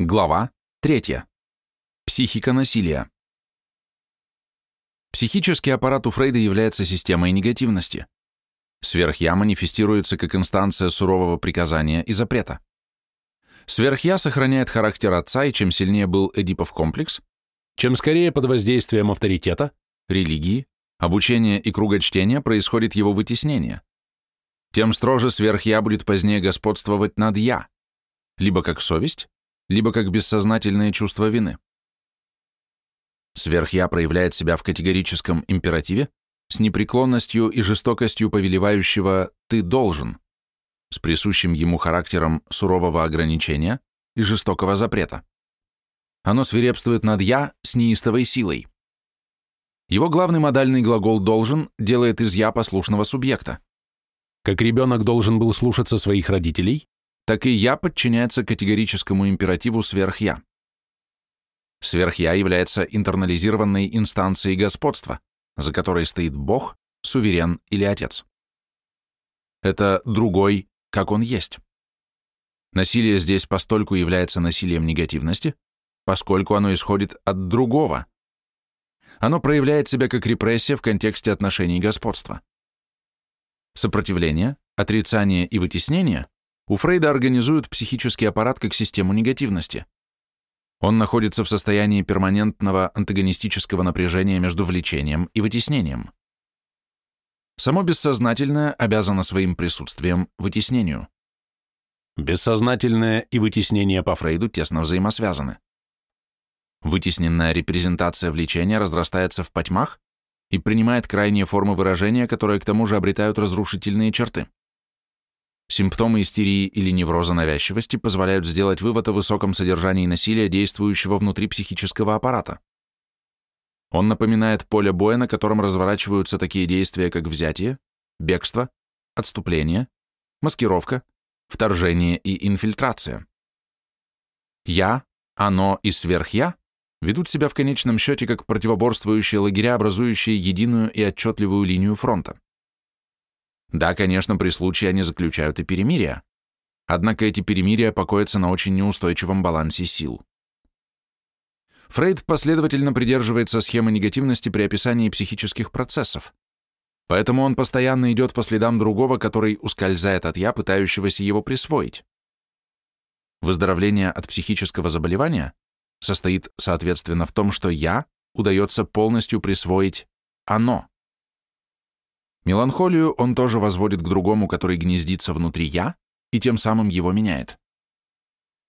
Глава 3. Психика насилия. Психический аппарат у Фрейда является системой негативности. Сверхя манифестируется как инстанция сурового приказания и запрета. Сверхя сохраняет характер отца, и чем сильнее был Эдипов комплекс, чем скорее под воздействием авторитета, религии, обучения и круга чтения происходит его вытеснение, тем строже сверхя будет позднее господствовать над «я», либо как совесть, либо как бессознательное чувство вины. Сверхя проявляет себя в категорическом императиве с непреклонностью и жестокостью повелевающего «ты должен», с присущим ему характером сурового ограничения и жестокого запрета. Оно свирепствует над «я» с неистовой силой. Его главный модальный глагол «должен» делает из «я» послушного субъекта. Как ребенок должен был слушаться своих родителей, так и я подчиняется категорическому императиву сверх-я. Сверх-я является интернализированной инстанцией господства, за которой стоит Бог, суверен или Отец. Это другой, как он есть. Насилие здесь постольку является насилием негативности, поскольку оно исходит от другого. Оно проявляет себя как репрессия в контексте отношений господства. Сопротивление, отрицание и вытеснение у Фрейда организуют психический аппарат как систему негативности. Он находится в состоянии перманентного антагонистического напряжения между влечением и вытеснением. Само бессознательное обязано своим присутствием вытеснению. Бессознательное и вытеснение по Фрейду тесно взаимосвязаны. Вытесненная репрезентация влечения разрастается в потьмах и принимает крайние формы выражения, которые к тому же обретают разрушительные черты. Симптомы истерии или невроза навязчивости позволяют сделать вывод о высоком содержании насилия, действующего внутри психического аппарата. Он напоминает поле боя, на котором разворачиваются такие действия, как взятие, бегство, отступление, маскировка, вторжение и инфильтрация. «Я», «оно» и «сверх-я» ведут себя в конечном счете как противоборствующие лагеря, образующие единую и отчетливую линию фронта. Да, конечно, при случае они заключают и перемирия, однако эти перемирия покоятся на очень неустойчивом балансе сил. Фрейд последовательно придерживается схемы негативности при описании психических процессов, поэтому он постоянно идет по следам другого, который ускользает от «я», пытающегося его присвоить. Выздоровление от психического заболевания состоит, соответственно, в том, что «я» удается полностью присвоить «оно». Меланхолию он тоже возводит к другому, который гнездится внутри «я», и тем самым его меняет.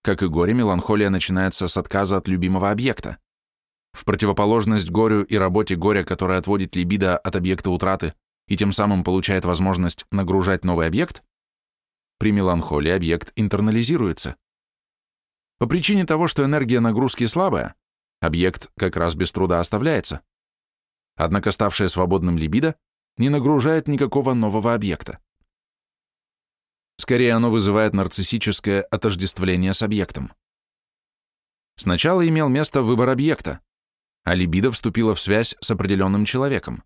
Как и горе, меланхолия начинается с отказа от любимого объекта. В противоположность горю и работе горя, которая отводит либидо от объекта утраты и тем самым получает возможность нагружать новый объект, при меланхолии объект интернализируется. По причине того, что энергия нагрузки слабая, объект как раз без труда оставляется. Однако ставшая свободным либидо не нагружает никакого нового объекта. Скорее, оно вызывает нарциссическое отождествление с объектом. Сначала имел место выбор объекта, а либидо вступила в связь с определенным человеком.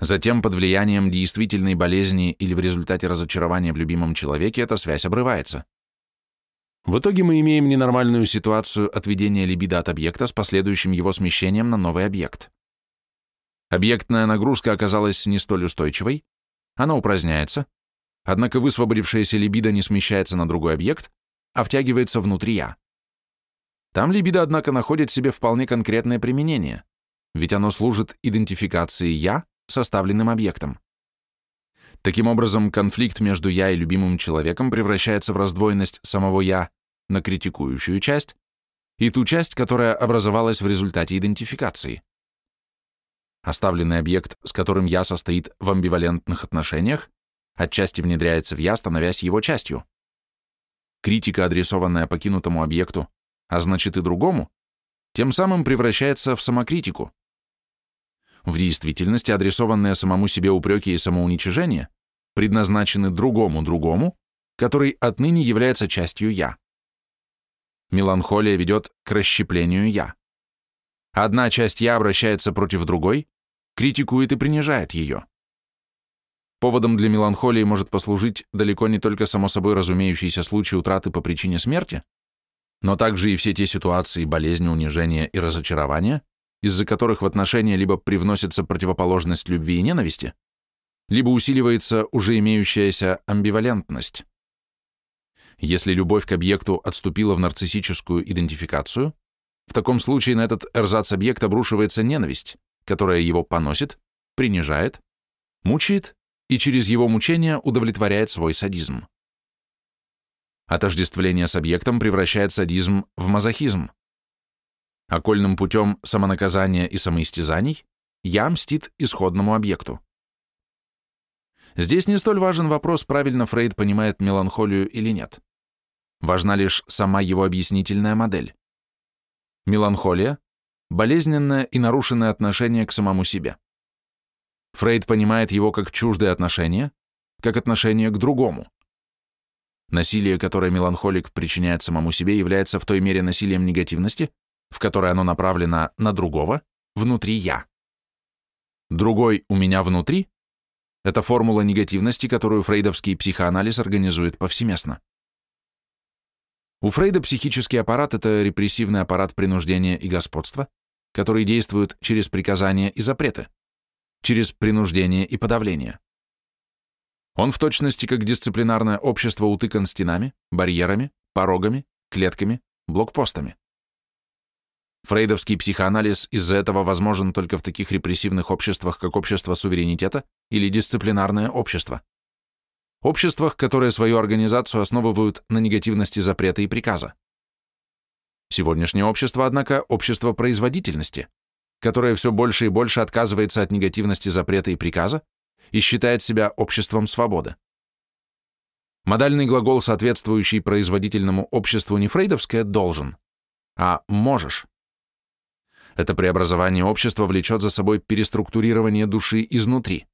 Затем, под влиянием действительной болезни или в результате разочарования в любимом человеке, эта связь обрывается. В итоге мы имеем ненормальную ситуацию отведения либидо от объекта с последующим его смещением на новый объект. Объектная нагрузка оказалась не столь устойчивой, она упраздняется, однако высвободившаяся либидо не смещается на другой объект, а втягивается внутри «я». Там либидо, однако, находит себе вполне конкретное применение, ведь оно служит идентификации «я» составленным объектом. Таким образом, конфликт между «я» и любимым человеком превращается в раздвоенность самого «я» на критикующую часть и ту часть, которая образовалась в результате идентификации. Оставленный объект, с которым «я» состоит в амбивалентных отношениях, отчасти внедряется в «я», становясь его частью. Критика, адресованная покинутому объекту, а значит и другому, тем самым превращается в самокритику. В действительности адресованные самому себе упреки и самоуничижение предназначены другому другому, который отныне является частью «я». Меланхолия ведет к расщеплению «я». Одна часть «я» обращается против другой, критикует и принижает ее. Поводом для меланхолии может послужить далеко не только само собой разумеющийся случай утраты по причине смерти, но также и все те ситуации болезни, унижения и разочарования, из-за которых в отношения либо привносится противоположность любви и ненависти, либо усиливается уже имеющаяся амбивалентность. Если любовь к объекту отступила в нарциссическую идентификацию, в таком случае на этот эрзац-объект обрушивается ненависть, которая его поносит, принижает, мучает и через его мучение удовлетворяет свой садизм. Отождествление с объектом превращает садизм в мазохизм. Окольным путем самонаказания и самоистязаний я мстит исходному объекту. Здесь не столь важен вопрос, правильно Фрейд понимает меланхолию или нет. Важна лишь сама его объяснительная модель. Меланхолия – болезненное и нарушенное отношение к самому себе. Фрейд понимает его как чуждое отношение, как отношение к другому. Насилие, которое меланхолик причиняет самому себе, является в той мере насилием негативности, в которой оно направлено на другого, внутри «я». «Другой у меня внутри» — это формула негативности, которую фрейдовский психоанализ организует повсеместно. У Фрейда психический аппарат — это репрессивный аппарат принуждения и господства, который действует через приказания и запреты, через принуждение и подавление. Он в точности как дисциплинарное общество утыкан стенами, барьерами, порогами, клетками, блокпостами. Фрейдовский психоанализ из-за этого возможен только в таких репрессивных обществах, как общество суверенитета или дисциплинарное общество обществах, которые свою организацию основывают на негативности запрета и приказа. Сегодняшнее общество, однако, общество производительности, которое все больше и больше отказывается от негативности запрета и приказа и считает себя обществом свободы. Модальный глагол, соответствующий производительному обществу не фрейдовское «должен», а «можешь». Это преобразование общества влечет за собой переструктурирование души изнутри.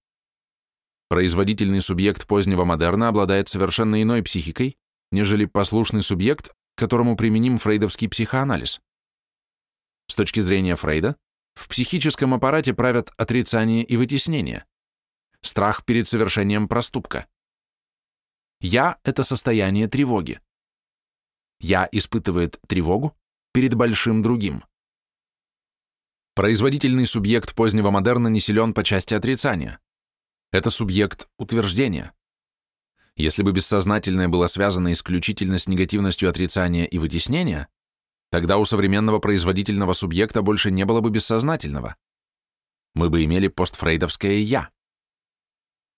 Производительный субъект позднего модерна обладает совершенно иной психикой, нежели послушный субъект, которому применим фрейдовский психоанализ. С точки зрения Фрейда, в психическом аппарате правят отрицание и вытеснение, страх перед совершением проступка. «Я» — это состояние тревоги. «Я» испытывает тревогу перед большим другим. Производительный субъект позднего модерна не силен по части отрицания. Это субъект утверждения. Если бы бессознательное было связано исключительно с негативностью отрицания и вытеснения, тогда у современного производительного субъекта больше не было бы бессознательного. Мы бы имели постфрейдовское «я».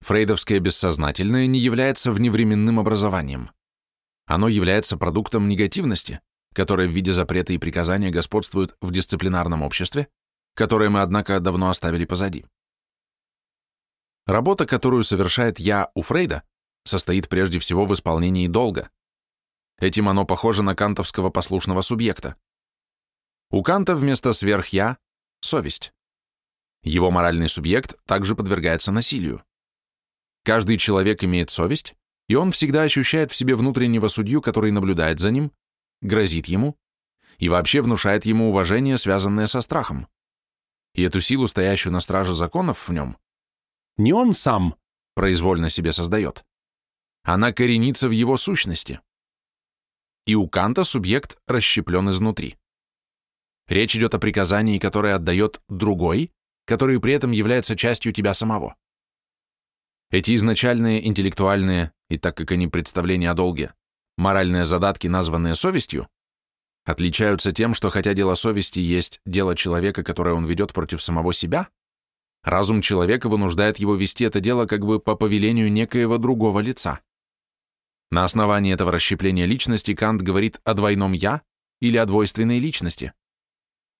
Фрейдовское бессознательное не является вневременным образованием. Оно является продуктом негативности, которая в виде запрета и приказания господствует в дисциплинарном обществе, которое мы, однако, давно оставили позади. Работа, которую совершает «я» у Фрейда, состоит прежде всего в исполнении долга. Этим оно похоже на кантовского послушного субъекта. У Канта вместо сверх-я — совесть. Его моральный субъект также подвергается насилию. Каждый человек имеет совесть, и он всегда ощущает в себе внутреннего судью, который наблюдает за ним, грозит ему и вообще внушает ему уважение, связанное со страхом. И эту силу, стоящую на страже законов в нем, не он сам произвольно себе создает. Она коренится в его сущности. И у Канта субъект расщеплен изнутри. Речь идет о приказании, которое отдает другой, который при этом является частью тебя самого. Эти изначальные интеллектуальные, и так как они представления о долге, моральные задатки, названные совестью, отличаются тем, что хотя дело совести есть дело человека, которое он ведет против самого себя, Разум человека вынуждает его вести это дело как бы по повелению некоего другого лица. На основании этого расщепления личности Кант говорит о двойном «я» или о двойственной личности.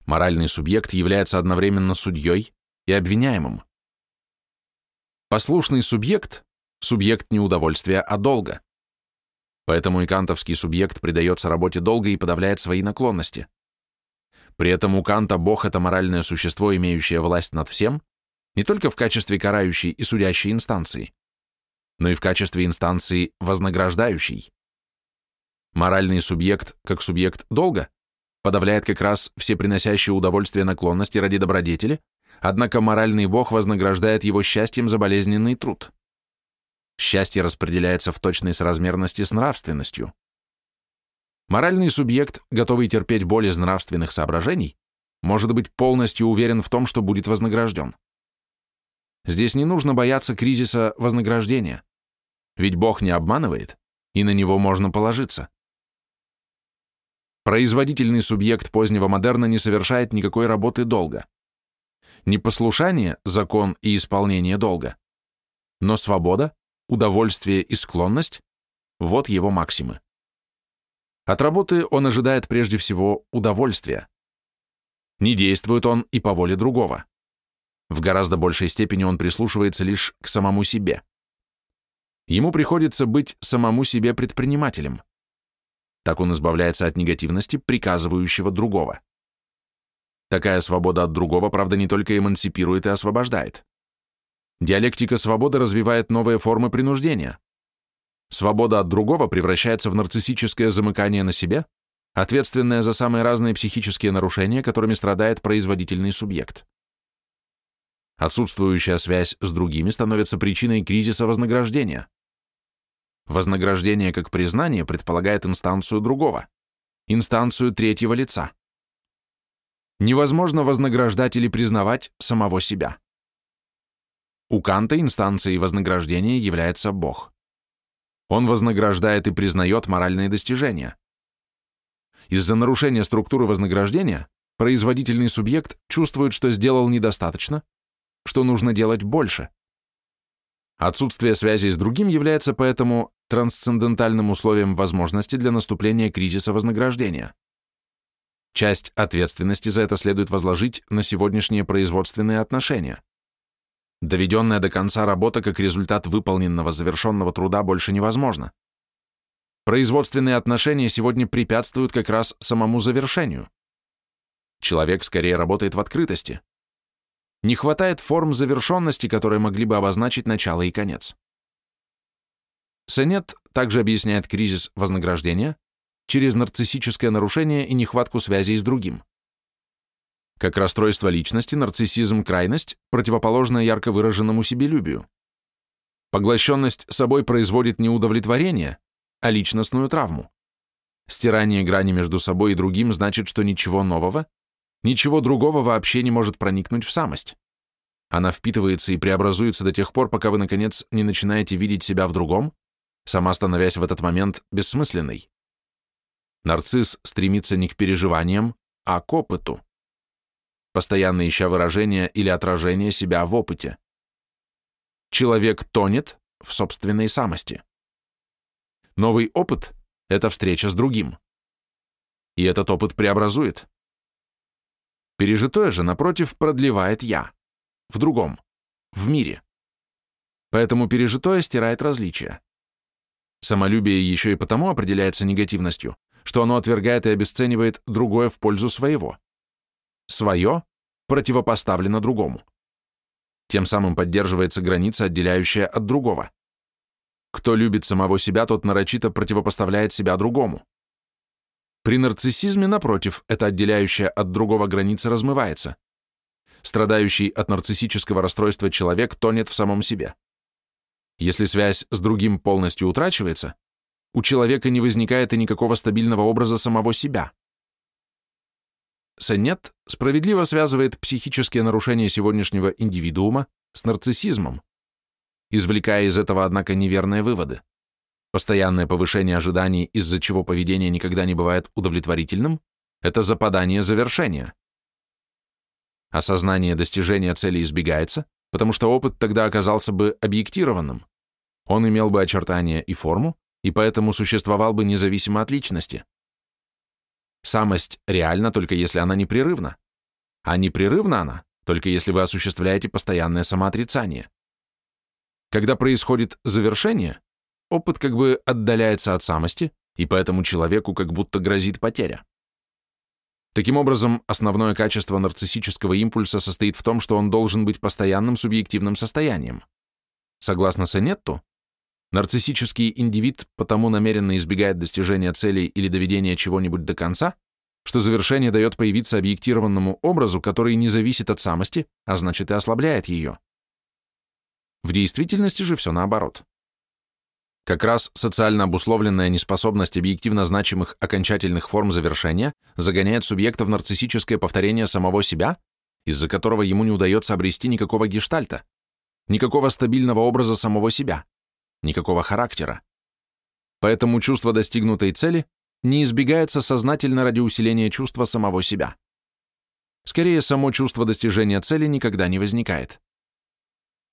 Моральный субъект является одновременно судьей и обвиняемым. Послушный субъект – субъект не удовольствия, а долга. Поэтому и кантовский субъект предается работе долга и подавляет свои наклонности. При этом у Канта Бог – это моральное существо, имеющее власть над всем, не только в качестве карающей и судящей инстанции, но и в качестве инстанции вознаграждающей. Моральный субъект, как субъект долга, подавляет как раз все приносящие удовольствие наклонности ради добродетели, однако моральный бог вознаграждает его счастьем за болезненный труд. Счастье распределяется в точной соразмерности с нравственностью. Моральный субъект, готовый терпеть боль из нравственных соображений, может быть полностью уверен в том, что будет вознагражден. Здесь не нужно бояться кризиса вознаграждения, ведь Бог не обманывает, и на него можно положиться. Производительный субъект позднего модерна не совершает никакой работы долго. Непослушание – закон и исполнение долга. Но свобода, удовольствие и склонность – вот его максимы. От работы он ожидает прежде всего удовольствия. Не действует он и по воле другого. В гораздо большей степени он прислушивается лишь к самому себе. Ему приходится быть самому себе предпринимателем. Так он избавляется от негативности, приказывающего другого. Такая свобода от другого, правда, не только эмансипирует и освобождает. Диалектика свободы развивает новые формы принуждения. Свобода от другого превращается в нарциссическое замыкание на себе, ответственное за самые разные психические нарушения, которыми страдает производительный субъект. Отсутствующая связь с другими становится причиной кризиса вознаграждения. Вознаграждение как признание предполагает инстанцию другого, инстанцию третьего лица. Невозможно вознаграждать или признавать самого себя. У Канта инстанцией вознаграждения является Бог. Он вознаграждает и признает моральные достижения. Из-за нарушения структуры вознаграждения производительный субъект чувствует, что сделал недостаточно, что нужно делать больше. Отсутствие связи с другим является поэтому трансцендентальным условием возможности для наступления кризиса вознаграждения. Часть ответственности за это следует возложить на сегодняшние производственные отношения. Доведенная до конца работа как результат выполненного завершенного труда больше невозможна. Производственные отношения сегодня препятствуют как раз самому завершению. Человек скорее работает в открытости. Не хватает форм завершенности, которые могли бы обозначить начало и конец. Сенет также объясняет кризис вознаграждения через нарциссическое нарушение и нехватку связей с другим. Как расстройство личности, нарциссизм – крайность, противоположная ярко выраженному себелюбию. Поглощенность собой производит не удовлетворение, а личностную травму. Стирание грани между собой и другим значит, что ничего нового, ничего другого вообще не может проникнуть в самость. Она впитывается и преобразуется до тех пор, пока вы, наконец, не начинаете видеть себя в другом, сама становясь в этот момент бессмысленной. Нарцисс стремится не к переживаниям, а к опыту постоянно ища выражение или отражение себя в опыте. Человек тонет в собственной самости. Новый опыт — это встреча с другим. И этот опыт преобразует. Пережитое же, напротив, продлевает «я» в другом, в мире. Поэтому пережитое стирает различия. Самолюбие еще и потому определяется негативностью, что оно отвергает и обесценивает другое в пользу своего свое противопоставлено другому. Тем самым поддерживается граница, отделяющая от другого. Кто любит самого себя, тот нарочито противопоставляет себя другому. При нарциссизме, напротив, эта отделяющая от другого граница размывается. Страдающий от нарциссического расстройства человек тонет в самом себе. Если связь с другим полностью утрачивается, у человека не возникает и никакого стабильного образа самого себя. Сеннет справедливо связывает психические нарушения сегодняшнего индивидуума с нарциссизмом, извлекая из этого, однако, неверные выводы. Постоянное повышение ожиданий, из-за чего поведение никогда не бывает удовлетворительным, это западание завершения. Осознание достижения цели избегается, потому что опыт тогда оказался бы объектированным. Он имел бы очертания и форму, и поэтому существовал бы независимо от личности. Самость реальна только если она непрерывна, а непрерывна она только если вы осуществляете постоянное самоотрицание. Когда происходит завершение, опыт как бы отдаляется от самости, и поэтому человеку как будто грозит потеря. Таким образом, основное качество нарциссического импульса состоит в том, что он должен быть постоянным субъективным состоянием. Согласно Сенетту, Нарциссический индивид потому намеренно избегает достижения целей или доведения чего-нибудь до конца, что завершение дает появиться объектированному образу, который не зависит от самости, а значит и ослабляет ее. В действительности же все наоборот. Как раз социально обусловленная неспособность объективно значимых окончательных форм завершения загоняет субъекта в нарциссическое повторение самого себя, из-за которого ему не удается обрести никакого гештальта, никакого стабильного образа самого себя, никакого характера. Поэтому чувство достигнутой цели не избегается сознательно ради усиления чувства самого себя. Скорее, само чувство достижения цели никогда не возникает.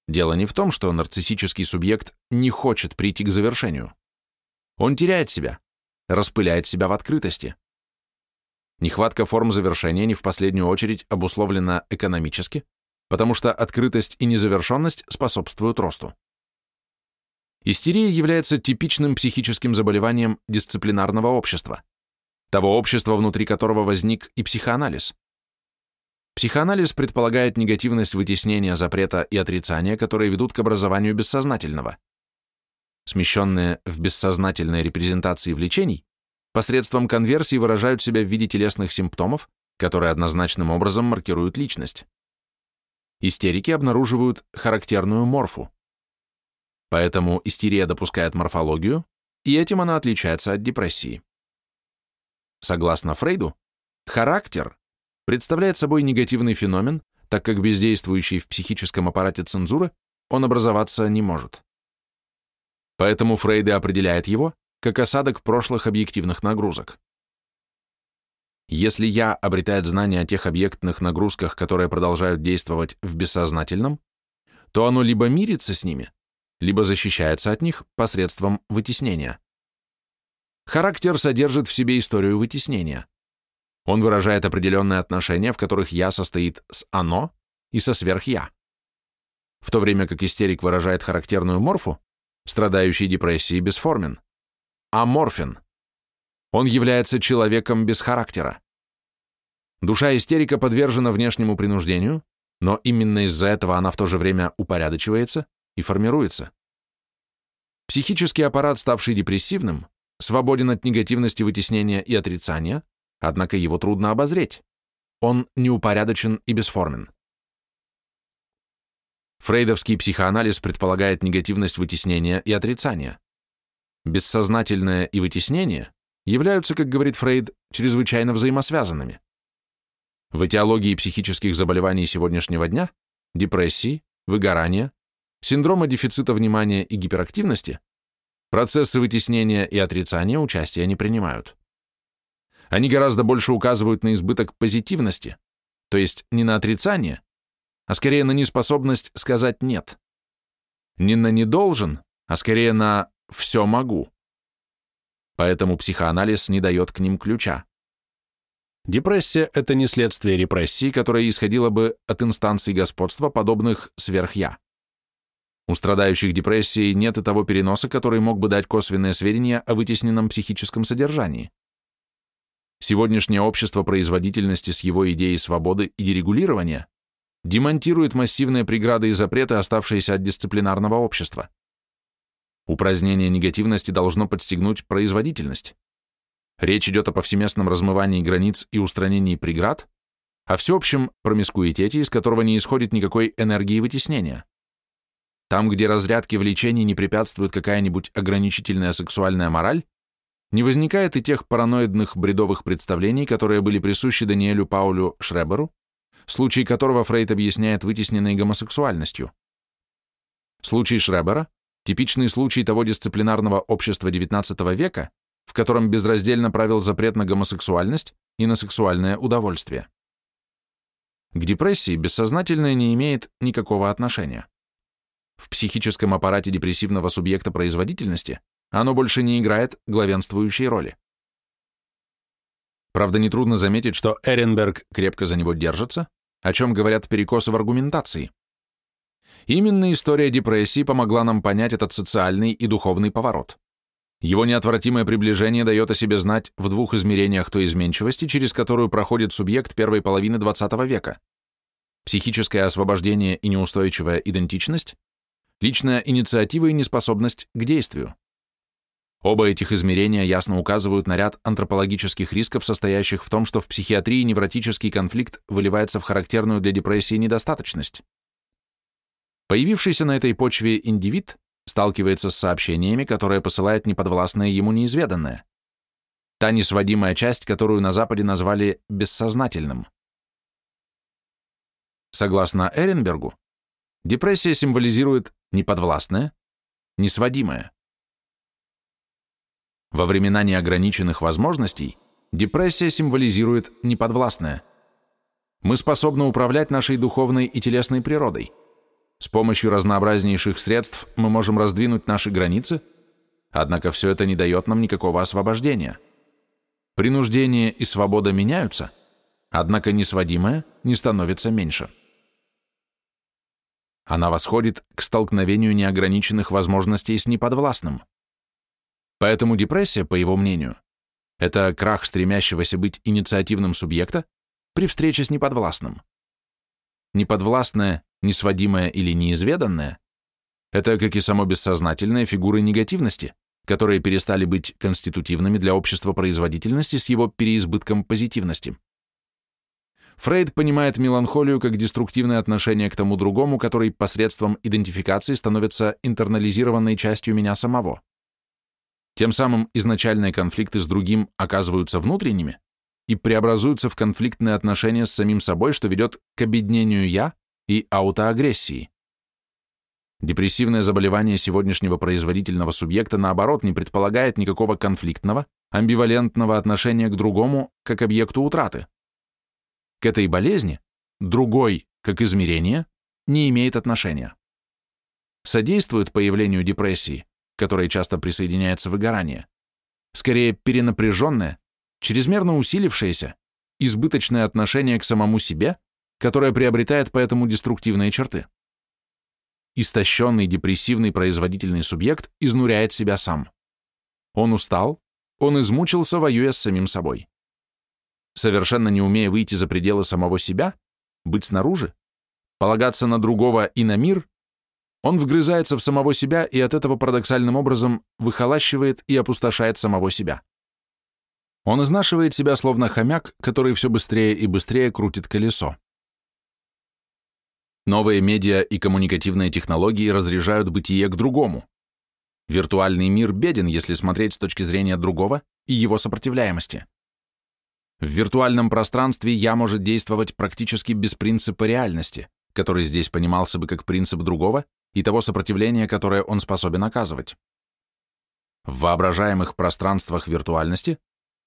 Дело не в том, что нарциссический субъект не хочет прийти к завершению. Он теряет себя, распыляет себя в открытости. Нехватка форм завершения не в последнюю очередь обусловлена экономически, потому что открытость и незавершенность способствуют росту. Истерия является типичным психическим заболеванием дисциплинарного общества, того общества, внутри которого возник и психоанализ. Психоанализ предполагает негативность вытеснения запрета и отрицания, которые ведут к образованию бессознательного. Смещенные в бессознательной репрезентации влечений, посредством конверсии выражают себя в виде телесных симптомов, которые однозначным образом маркируют личность. Истерики обнаруживают характерную морфу. Поэтому истерия допускает морфологию, и этим она отличается от депрессии. Согласно Фрейду, характер представляет собой негативный феномен, так как бездействующий в психическом аппарате цензуры он образоваться не может. Поэтому Фрейд определяет его как осадок прошлых объективных нагрузок. Если «я» обретает знание о тех объектных нагрузках, которые продолжают действовать в бессознательном, то оно либо мирится с ними, либо защищается от них посредством вытеснения. Характер содержит в себе историю вытеснения. Он выражает определенные отношения, в которых «я» состоит с «оно» и со сверх-я. В то время как истерик выражает характерную морфу, страдающий депрессией бесформен. Аморфен. Он является человеком без характера. Душа истерика подвержена внешнему принуждению, но именно из-за этого она в то же время упорядочивается и формируется. Психический аппарат, ставший депрессивным, свободен от негативности вытеснения и отрицания, однако его трудно обозреть. Он неупорядочен и бесформен. Фрейдовский психоанализ предполагает негативность вытеснения и отрицания. Бессознательное и вытеснение являются, как говорит Фрейд, чрезвычайно взаимосвязанными. В этиологии психических заболеваний сегодняшнего дня, депрессии, выгорания, синдрома дефицита внимания и гиперактивности, процессы вытеснения и отрицания участия не принимают. Они гораздо больше указывают на избыток позитивности, то есть не на отрицание, а скорее на неспособность сказать «нет». Не на «не должен», а скорее на «все могу». Поэтому психоанализ не дает к ним ключа. Депрессия – это не следствие репрессии, которая исходила бы от инстанций господства, подобных сверх-я. У страдающих депрессией нет и того переноса, который мог бы дать косвенные сведения о вытесненном психическом содержании. Сегодняшнее общество производительности с его идеей свободы и дерегулирования демонтирует массивные преграды и запреты, оставшиеся от дисциплинарного общества. Упразднение негативности должно подстегнуть производительность. Речь идет о повсеместном размывании границ и устранении преград, о всеобщем промискуитете, из которого не исходит никакой энергии вытеснения. Там, где разрядки влечений не препятствует какая-нибудь ограничительная сексуальная мораль, не возникает и тех параноидных бредовых представлений, которые были присущи Даниэлю Паулю Шреберу, случай которого Фрейд объясняет вытесненной гомосексуальностью. Случай Шребера – типичный случай того дисциплинарного общества XIX века, в котором безраздельно правил запрет на гомосексуальность и на сексуальное удовольствие. К депрессии бессознательное не имеет никакого отношения. В психическом аппарате депрессивного субъекта производительности оно больше не играет главенствующей роли. Правда, нетрудно заметить, что Эренберг крепко за него держится, о чем говорят перекосы в аргументации. Именно история депрессии помогла нам понять этот социальный и духовный поворот. Его неотвратимое приближение дает о себе знать в двух измерениях той изменчивости, через которую проходит субъект первой половины XX века. Психическое освобождение и неустойчивая идентичность, личная инициатива и неспособность к действию. Оба этих измерения ясно указывают на ряд антропологических рисков, состоящих в том, что в психиатрии невротический конфликт выливается в характерную для депрессии недостаточность. Появившийся на этой почве индивид сталкивается с сообщениями, которые посылает неподвластное ему неизведанное. Та несводимая часть, которую на Западе назвали бессознательным. Согласно Эренбергу, депрессия символизирует неподвластное, несводимое. Во времена неограниченных возможностей депрессия символизирует неподвластное. Мы способны управлять нашей духовной и телесной природой. С помощью разнообразнейших средств мы можем раздвинуть наши границы, однако все это не дает нам никакого освобождения. Принуждение и свобода меняются, однако несводимое не становится меньше. Она восходит к столкновению неограниченных возможностей с неподвластным. Поэтому депрессия, по его мнению, это крах стремящегося быть инициативным субъекта при встрече с неподвластным. Неподвластное, несводимое или неизведанное – это, как и само бессознательное, фигуры негативности, которые перестали быть конститутивными для общества производительности с его переизбытком позитивности. Фрейд понимает меланхолию как деструктивное отношение к тому другому, который посредством идентификации становится интернализированной частью меня самого. Тем самым изначальные конфликты с другим оказываются внутренними и преобразуются в конфликтные отношения с самим собой, что ведет к обеднению «я» и аутоагрессии. Депрессивное заболевание сегодняшнего производительного субъекта, наоборот, не предполагает никакого конфликтного, амбивалентного отношения к другому как объекту утраты. К этой болезни другой, как измерение, не имеет отношения. Содействует появлению депрессии которой часто присоединяется выгорание, скорее перенапряженное, чрезмерно усилившееся, избыточное отношение к самому себе, которое приобретает поэтому деструктивные черты. Истощенный, депрессивный производительный субъект изнуряет себя сам. Он устал, он измучился, воюя с самим собой. Совершенно не умея выйти за пределы самого себя, быть снаружи, полагаться на другого и на мир, он вгрызается в самого себя и от этого парадоксальным образом выхолащивает и опустошает самого себя. Он изнашивает себя словно хомяк, который все быстрее и быстрее крутит колесо. Новые медиа и коммуникативные технологии разряжают бытие к другому. Виртуальный мир беден, если смотреть с точки зрения другого и его сопротивляемости. В виртуальном пространстве я может действовать практически без принципа реальности, который здесь понимался бы как принцип другого и того сопротивления, которое он способен оказывать. В воображаемых пространствах виртуальности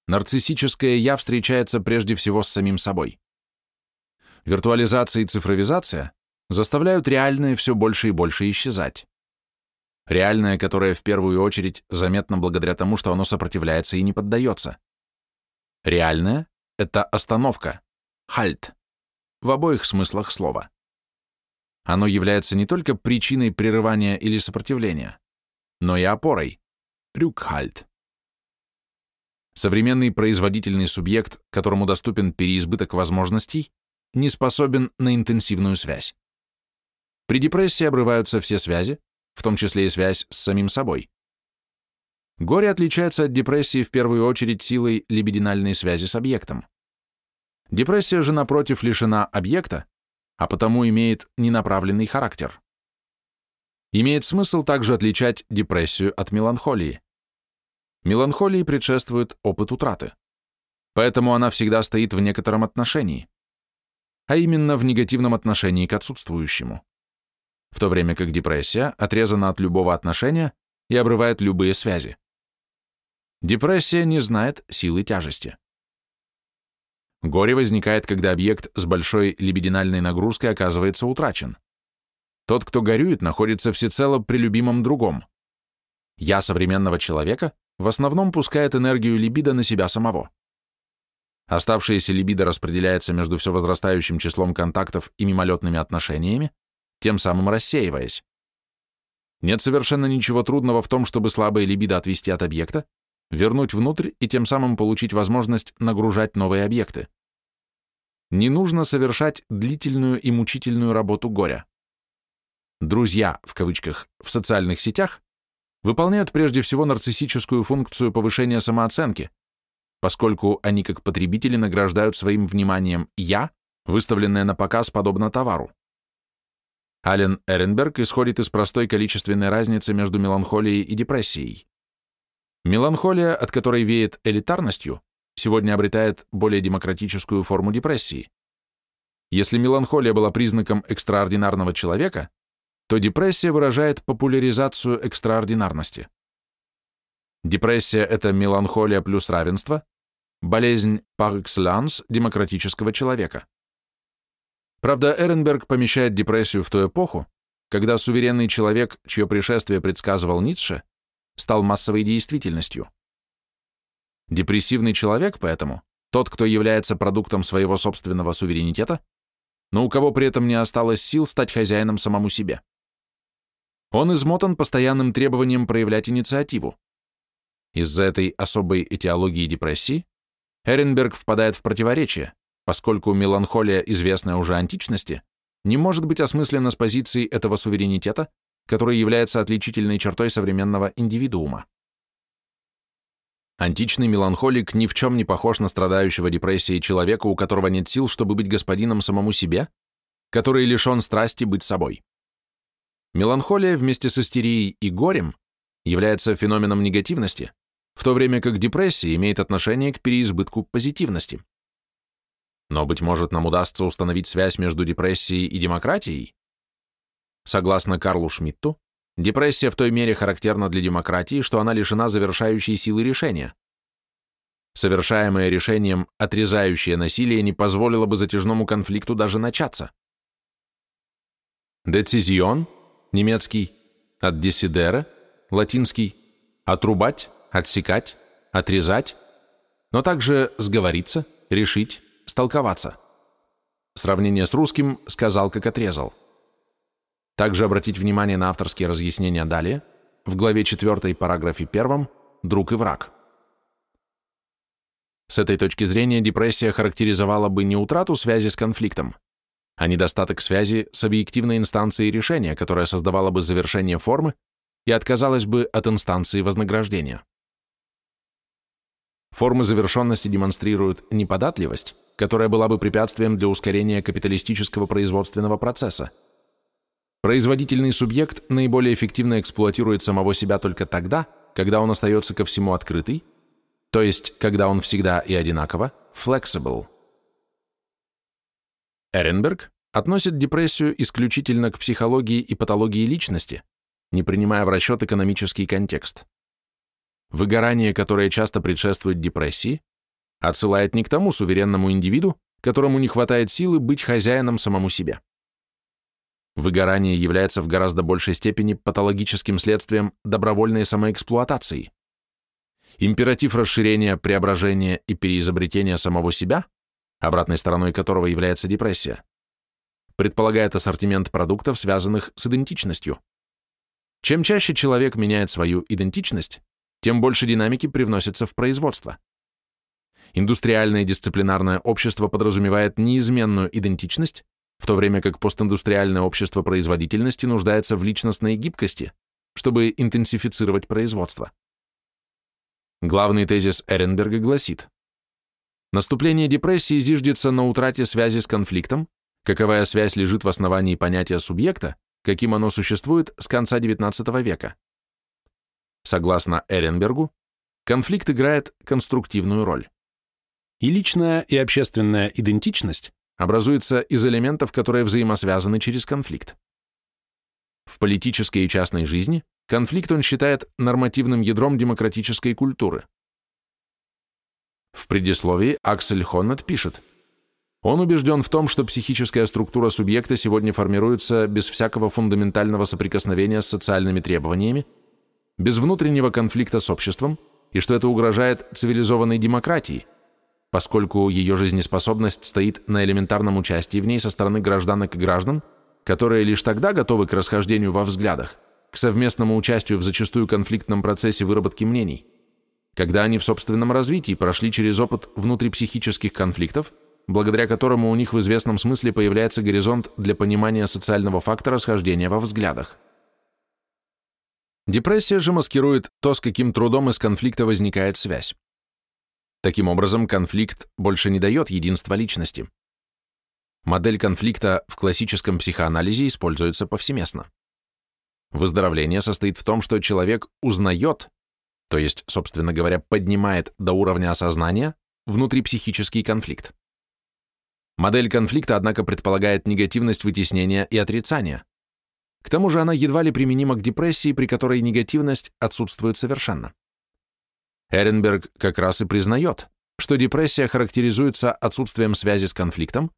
нарциссическое «я» встречается прежде всего с самим собой. Виртуализация и цифровизация заставляют реальное все больше и больше исчезать. Реальное, которое в первую очередь заметно благодаря тому, что оно сопротивляется и не поддается. Реальное — это остановка, хальт, в обоих смыслах слова. Оно является не только причиной прерывания или сопротивления, но и опорой, рюкхальт. Современный производительный субъект, которому доступен переизбыток возможностей, не способен на интенсивную связь. При депрессии обрываются все связи, в том числе и связь с самим собой. Горе отличается от депрессии в первую очередь силой либидинальной связи с объектом. Депрессия же, напротив, лишена объекта, а потому имеет ненаправленный характер. Имеет смысл также отличать депрессию от меланхолии. Меланхолии предшествует опыт утраты, поэтому она всегда стоит в некотором отношении, а именно в негативном отношении к отсутствующему, в то время как депрессия отрезана от любого отношения и обрывает любые связи. Депрессия не знает силы тяжести. Горе возникает, когда объект с большой либидинальной нагрузкой оказывается утрачен. Тот, кто горюет, находится всецело при любимом другом. Я современного человека в основном пускает энергию либидо на себя самого. Оставшаяся либидо распределяется между все возрастающим числом контактов и мимолетными отношениями, тем самым рассеиваясь. Нет совершенно ничего трудного в том, чтобы слабое либидо отвести от объекта, вернуть внутрь и тем самым получить возможность нагружать новые объекты. Не нужно совершать длительную и мучительную работу горя. «Друзья» в кавычках в социальных сетях выполняют прежде всего нарциссическую функцию повышения самооценки, поскольку они как потребители награждают своим вниманием «я», выставленное на показ подобно товару. Ален Эренберг исходит из простой количественной разницы между меланхолией и депрессией. Меланхолия, от которой веет элитарностью, сегодня обретает более демократическую форму депрессии. Если меланхолия была признаком экстраординарного человека, то депрессия выражает популяризацию экстраординарности. Депрессия – это меланхолия плюс равенство, болезнь par excellence демократического человека. Правда, Эренберг помещает депрессию в ту эпоху, когда суверенный человек, чье пришествие предсказывал Ницше, стал массовой действительностью. Депрессивный человек, поэтому, тот, кто является продуктом своего собственного суверенитета, но у кого при этом не осталось сил стать хозяином самому себе. Он измотан постоянным требованием проявлять инициативу. Из-за этой особой этиологии депрессии Эренберг впадает в противоречие, поскольку меланхолия, известная уже античности, не может быть осмыслена с позиции этого суверенитета, который является отличительной чертой современного индивидуума. Античный меланхолик ни в чем не похож на страдающего депрессией человека, у которого нет сил, чтобы быть господином самому себе, который лишен страсти быть собой. Меланхолия вместе с истерией и горем является феноменом негативности, в то время как депрессия имеет отношение к переизбытку позитивности. Но, быть может, нам удастся установить связь между депрессией и демократией? Согласно Карлу Шмидту, Депрессия в той мере характерна для демократии, что она лишена завершающей силы решения. Совершаемое решением отрезающее насилие не позволило бы затяжному конфликту даже начаться. Decision, немецкий, от decidere, латинский, отрубать, отсекать, отрезать, но также сговориться, решить, столковаться. Сравнение с русским «сказал, как отрезал». Также обратить внимание на авторские разъяснения далее, в главе 4, параграфе 1, «Друг и враг». С этой точки зрения депрессия характеризовала бы не утрату связи с конфликтом, а недостаток связи с объективной инстанцией решения, которая создавала бы завершение формы и отказалась бы от инстанции вознаграждения. Формы завершенности демонстрируют неподатливость, которая была бы препятствием для ускорения капиталистического производственного процесса – Производительный субъект наиболее эффективно эксплуатирует самого себя только тогда, когда он остается ко всему открытый, то есть когда он всегда и одинаково flexible. Эренберг относит депрессию исключительно к психологии и патологии личности, не принимая в расчет экономический контекст. Выгорание, которое часто предшествует депрессии, отсылает не к тому суверенному индивиду, которому не хватает силы быть хозяином самому себе. Выгорание является в гораздо большей степени патологическим следствием добровольной самоэксплуатации. Императив расширения, преображения и переизобретения самого себя, обратной стороной которого является депрессия, предполагает ассортимент продуктов, связанных с идентичностью. Чем чаще человек меняет свою идентичность, тем больше динамики привносится в производство. Индустриальное дисциплинарное общество подразумевает неизменную идентичность, в то время как постиндустриальное общество производительности нуждается в личностной гибкости, чтобы интенсифицировать производство. Главный тезис Эренберга гласит, наступление депрессии зиждется на утрате связи с конфликтом, каковая связь лежит в основании понятия субъекта, каким оно существует с конца XIX века. Согласно Эренбергу, конфликт играет конструктивную роль. И личная, и общественная идентичность образуется из элементов, которые взаимосвязаны через конфликт. В политической и частной жизни конфликт он считает нормативным ядром демократической культуры. В предисловии Аксель Хоннет пишет, он убежден в том, что психическая структура субъекта сегодня формируется без всякого фундаментального соприкосновения с социальными требованиями, без внутреннего конфликта с обществом, и что это угрожает цивилизованной демократии – поскольку ее жизнеспособность стоит на элементарном участии в ней со стороны гражданок и граждан, которые лишь тогда готовы к расхождению во взглядах, к совместному участию в зачастую конфликтном процессе выработки мнений, когда они в собственном развитии прошли через опыт внутрипсихических конфликтов, благодаря которому у них в известном смысле появляется горизонт для понимания социального факта расхождения во взглядах. Депрессия же маскирует то, с каким трудом из конфликта возникает связь. Таким образом, конфликт больше не дает единства личности. Модель конфликта в классическом психоанализе используется повсеместно. Выздоровление состоит в том, что человек узнает, то есть, собственно говоря, поднимает до уровня осознания внутрипсихический конфликт. Модель конфликта, однако, предполагает негативность вытеснения и отрицания. К тому же она едва ли применима к депрессии, при которой негативность отсутствует совершенно. Эренберг как раз и признает, что депрессия характеризуется отсутствием связи с конфликтом,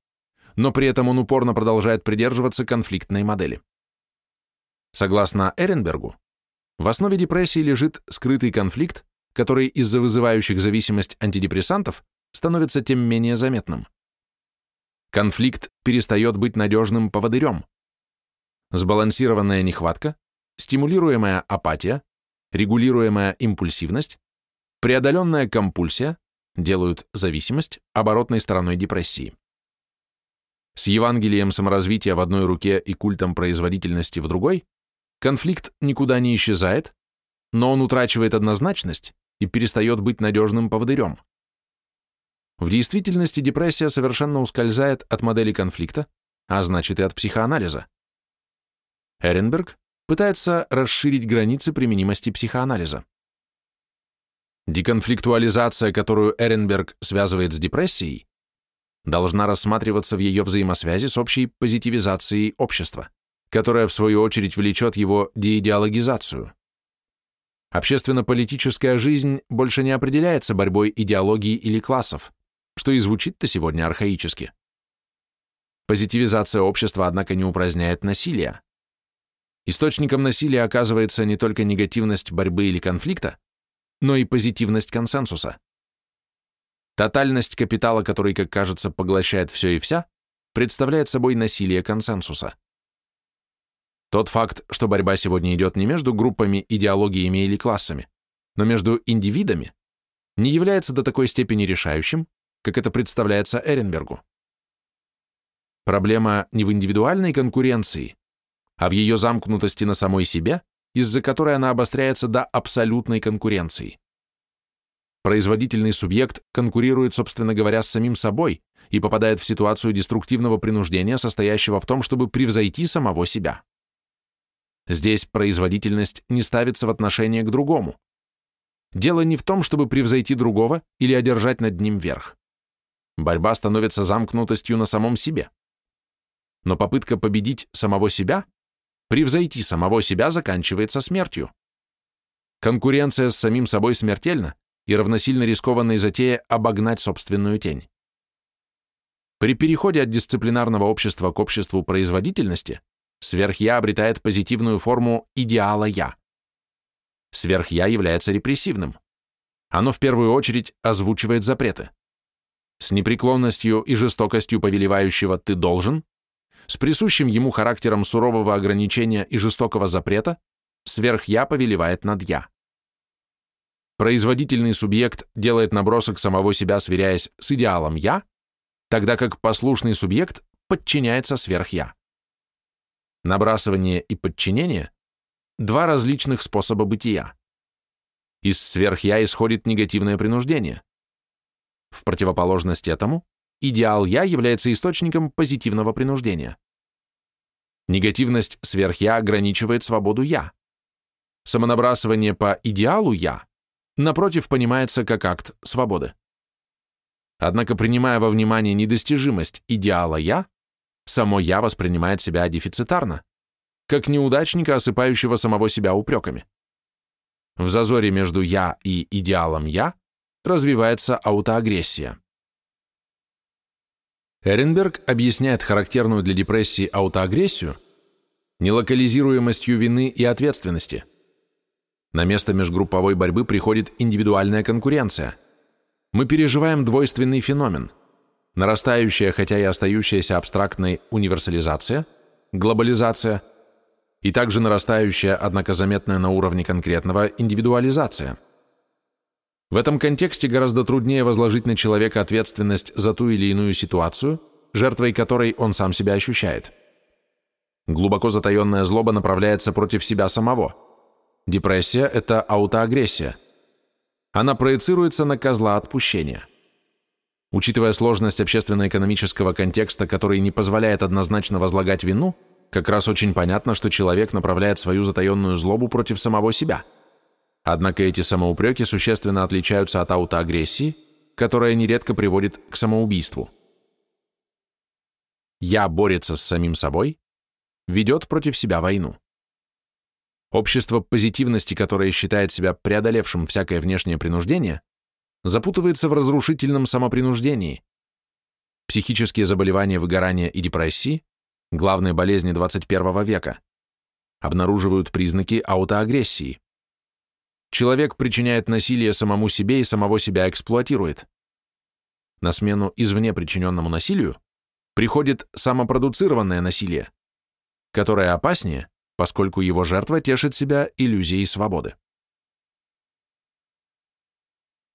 но при этом он упорно продолжает придерживаться конфликтной модели. Согласно Эренбергу, в основе депрессии лежит скрытый конфликт, который из-за вызывающих зависимость антидепрессантов становится тем менее заметным. Конфликт перестает быть надежным поводырем. Сбалансированная нехватка, стимулируемая апатия, регулируемая импульсивность, преодоленная компульсия делают зависимость оборотной стороной депрессии. С Евангелием саморазвития в одной руке и культом производительности в другой конфликт никуда не исчезает, но он утрачивает однозначность и перестает быть надежным поводырем. В действительности депрессия совершенно ускользает от модели конфликта, а значит и от психоанализа. Эренберг пытается расширить границы применимости психоанализа. Деконфликтуализация, которую Эренберг связывает с депрессией, должна рассматриваться в ее взаимосвязи с общей позитивизацией общества, которая в свою очередь влечет его деидеологизацию. Общественно-политическая жизнь больше не определяется борьбой идеологии или классов, что и звучит-то сегодня архаически. Позитивизация общества, однако, не упраздняет насилие. Источником насилия оказывается не только негативность борьбы или конфликта, но и позитивность консенсуса. Тотальность капитала, который, как кажется, поглощает все и вся, представляет собой насилие консенсуса. Тот факт, что борьба сегодня идет не между группами, идеологиями или классами, но между индивидами, не является до такой степени решающим, как это представляется Эренбергу. Проблема не в индивидуальной конкуренции, а в ее замкнутости на самой себе, из-за которой она обостряется до абсолютной конкуренции. Производительный субъект конкурирует, собственно говоря, с самим собой и попадает в ситуацию деструктивного принуждения, состоящего в том, чтобы превзойти самого себя. Здесь производительность не ставится в отношение к другому. Дело не в том, чтобы превзойти другого или одержать над ним верх. Борьба становится замкнутостью на самом себе. Но попытка победить самого себя, превзойти самого себя заканчивается смертью. Конкуренция с самим собой смертельна, и равносильно рискованной затее обогнать собственную тень. При переходе от дисциплинарного общества к обществу производительности сверх-я обретает позитивную форму идеала «я». Сверх-я является репрессивным. Оно в первую очередь озвучивает запреты. С непреклонностью и жестокостью повелевающего «ты должен», с присущим ему характером сурового ограничения и жестокого запрета, сверх-я повелевает над «я». Производительный субъект делает набросок самого себя, сверяясь с идеалом «я», тогда как послушный субъект подчиняется сверх-я. Набрасывание и подчинение – два различных способа бытия. Из сверх-я исходит негативное принуждение. В противоположность этому, идеал «я» является источником позитивного принуждения. Негативность сверх-я ограничивает свободу «я». Самонабрасывание по идеалу «я» напротив, понимается как акт свободы. Однако, принимая во внимание недостижимость идеала «я», само «я» воспринимает себя дефицитарно, как неудачника, осыпающего самого себя упреками. В зазоре между «я» и идеалом «я» развивается аутоагрессия. Эренберг объясняет характерную для депрессии аутоагрессию нелокализируемостью вины и ответственности – на место межгрупповой борьбы приходит индивидуальная конкуренция. Мы переживаем двойственный феномен. Нарастающая, хотя и остающаяся абстрактной универсализация, глобализация и также нарастающая, однако заметная на уровне конкретного, индивидуализация. В этом контексте гораздо труднее возложить на человека ответственность за ту или иную ситуацию, жертвой которой он сам себя ощущает. Глубоко затаенная злоба направляется против себя самого – Депрессия – это аутоагрессия. Она проецируется на козла отпущения. Учитывая сложность общественно-экономического контекста, который не позволяет однозначно возлагать вину, как раз очень понятно, что человек направляет свою затаенную злобу против самого себя. Однако эти самоупреки существенно отличаются от аутоагрессии, которая нередко приводит к самоубийству. «Я» борется с самим собой, ведет против себя войну. Общество позитивности, которое считает себя преодолевшим всякое внешнее принуждение, запутывается в разрушительном самопринуждении. Психические заболевания выгорания и депрессии, главные болезни 21 века, обнаруживают признаки аутоагрессии. Человек причиняет насилие самому себе и самого себя эксплуатирует. На смену извне причиненному насилию приходит самопродуцированное насилие, которое опаснее, поскольку его жертва тешит себя иллюзией свободы.